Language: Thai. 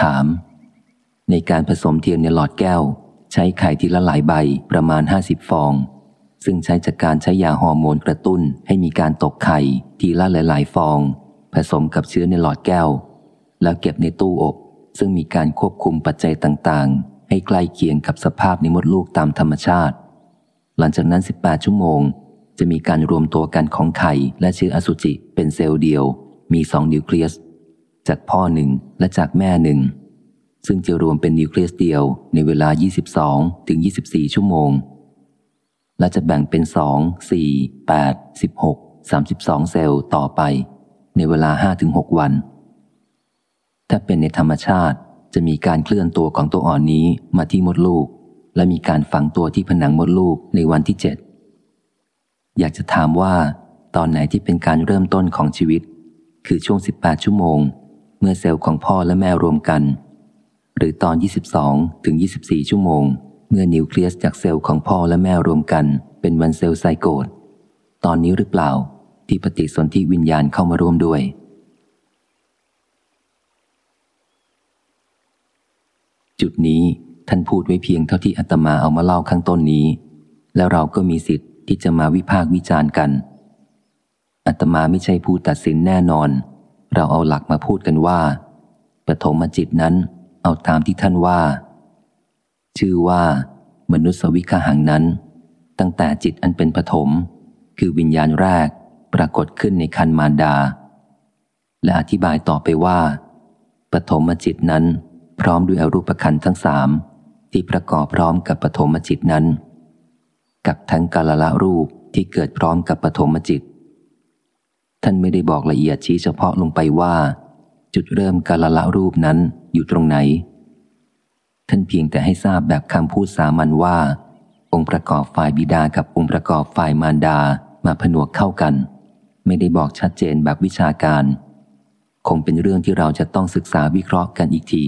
ถาม ในการผสมเทียนในหลอดแก้ว ใช้ไข่ทีละหลายใบประมาณ 50 ฟอง ซึ่งใช้จากการใช้ยาฮอร์โมนกระตุ้นให้มีการตกไข่ทีละหลาย ๆ ฟอง ผสมกับเชื้อในหลอดแก้ว แล้วเก็บในตู้อบ ซึ่งมีการควบคุมปัจจัยต่าง ๆ ให้ใกล้เคียงกับสภาพในมดลูกตามธรรมชาติ หลังจากนั้น 18 ชั่วโมง จะมีการรวมตัวกันของไข่และเชื้ออสุจิเป็นเซลล์เดียว มีสองนิวเคลียส จากพ่อหนึ่งและจากแม่หนึ่ง ซึ่งจะรวมเป็นนิวเคลียสเดียวในเวลา 22 ถึง 24 ชั่วโมง และจะแบ่งเป็น 2 4 8 16 32 เซลล์ต่อไป ในเวลา 5-6 วัน ถ้าเป็นในธรรมชาติจะมีการเคลื่อนตัวของตัวอ่อนนี้มาที่มดลูก และมีการฝังตัวที่ผนังมดลูกในวันที่ 7 อยากจะถามว่า ตอนไหนที่เป็นการเริ่มต้นของชีวิต คือช่วง 18 ชั่วโมง เมื่อเซลล์ของพ่อและแม่รวมกัน หรือตอน 22 ถึง 24 ชั่วโมง เมื่อนิวเคลียสจากเซลล์ของพ่อและแม่รวมกัน เป็นวันเซลล์ไซโกตตอนนี้หรือเปล่า ที่ปฏิสนธิวิญญาณเข้ามาร่วมด้วย จุดนี้ท่านพูดไว้เพียงเท่าที่อาตมาเอามาเล่าข้างต้นนี้ แล้วเราก็มีสิทธิ์ที่จะมาวิพากษ์วิจารณ์กันอาตมาไม่ใช่ผู้ตัดสินแน่นอน เราเอาหลักมาพูดกันว่า ปฐมจิตนั้นเอาตามที่ท่านว่า ชื่อว่า มนุษยวิคหังนั้น ตั้งแต่จิตอันเป็นปฐมคือวิญญาณแรกปรากฏขึ้นในคันมารดา และอธิบายต่อไปว่า ปฐมจิตนั้น พร้อมด้วยอรูปขันธ์ทั้งสามที่ประกอบพร้อมกับปฐมจิตนั้น กับทั้งกาลละรูปที่เกิดพร้อมกับปฐมจิต ท่านไม่ได้บอกละเอียดชี้เฉพาะลงไปว่า จุดเริ่มกาลละรูปนั้นอยู่ตรงไหน ท่านเพียงแต่ให้ทราบแบบคำพูดสามัญว่า องค์ประกอบฝ่ายบิดากับองค์ประกอบฝ่ายมารดามาผนวกเข้ากัน ไม่ได้บอกชัดเจนแบบวิชาการ คงเป็นเรื่องที่เราจะต้องศึกษาวิเคราะห์กันอีกที